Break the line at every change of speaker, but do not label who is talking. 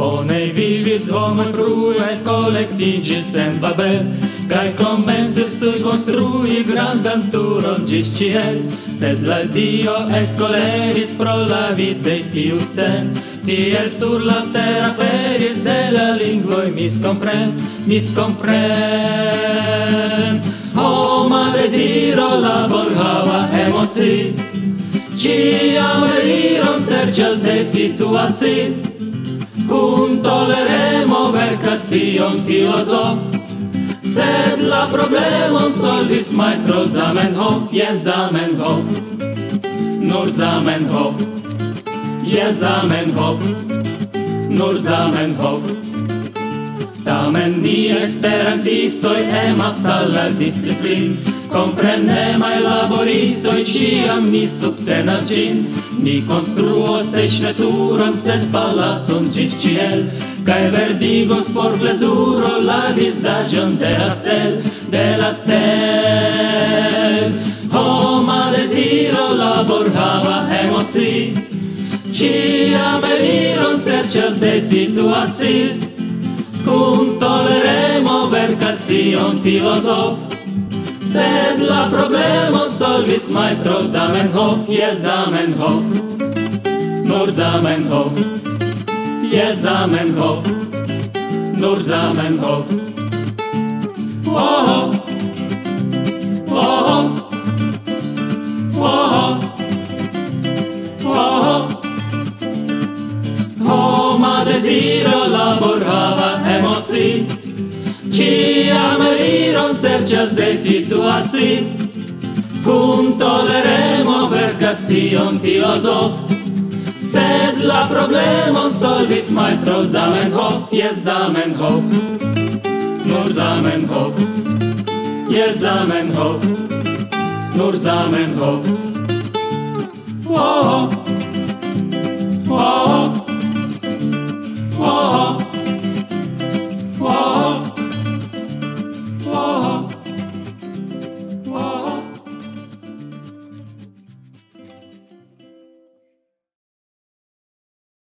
Bonei vivis homoj frue collectigis en Babel. Kaj komencis tuj construi grandan turon gis ciel. Sed la Dio ekkoleris pro la vide tiu scen tiel sur la terra peris de la lingvoi mis compren Mis compren homa desiro labor hava emoci Ciam eliron serĉas de situaci Cum toleremo vercas sion filosof Sed la problemon solvis maestro Zamenhof. Yes, Zamenhof. Nur Zamenhof. Yes, Zamenhof. Nur Zamenhof Tamen ni esperantistoj emas al la disciplin, komprenemaj laboristoj ĉiam ni subtenas ĝin. Ni konstruos eĉ ne turon, sed palacon ĝis ĉiel, kaj verdigos por plezuro la vizaĝon de la stel, de la stel. Homa deziro labor hava emoci, Ciam eliron serĉas de situaci, Cum toleremo verkas ion filozof. Sed la problemon solvis majstro Zamenhof. Jest Zamenhof. Nur Zamenhof. Jest Zamenhof. Nur Zamenhof. Oho. Oho. Oho. Oho. Homa deziro labor havas situaci Ciam riron serĉas de situaci Cum toleremo verkas tion filosof Sed la problemon solvis maestro Zamenhof. Yes, Zamenhof. Nur Zamenhof. Yes, Zamenhof. Nur Zamenhof. Oh, oh.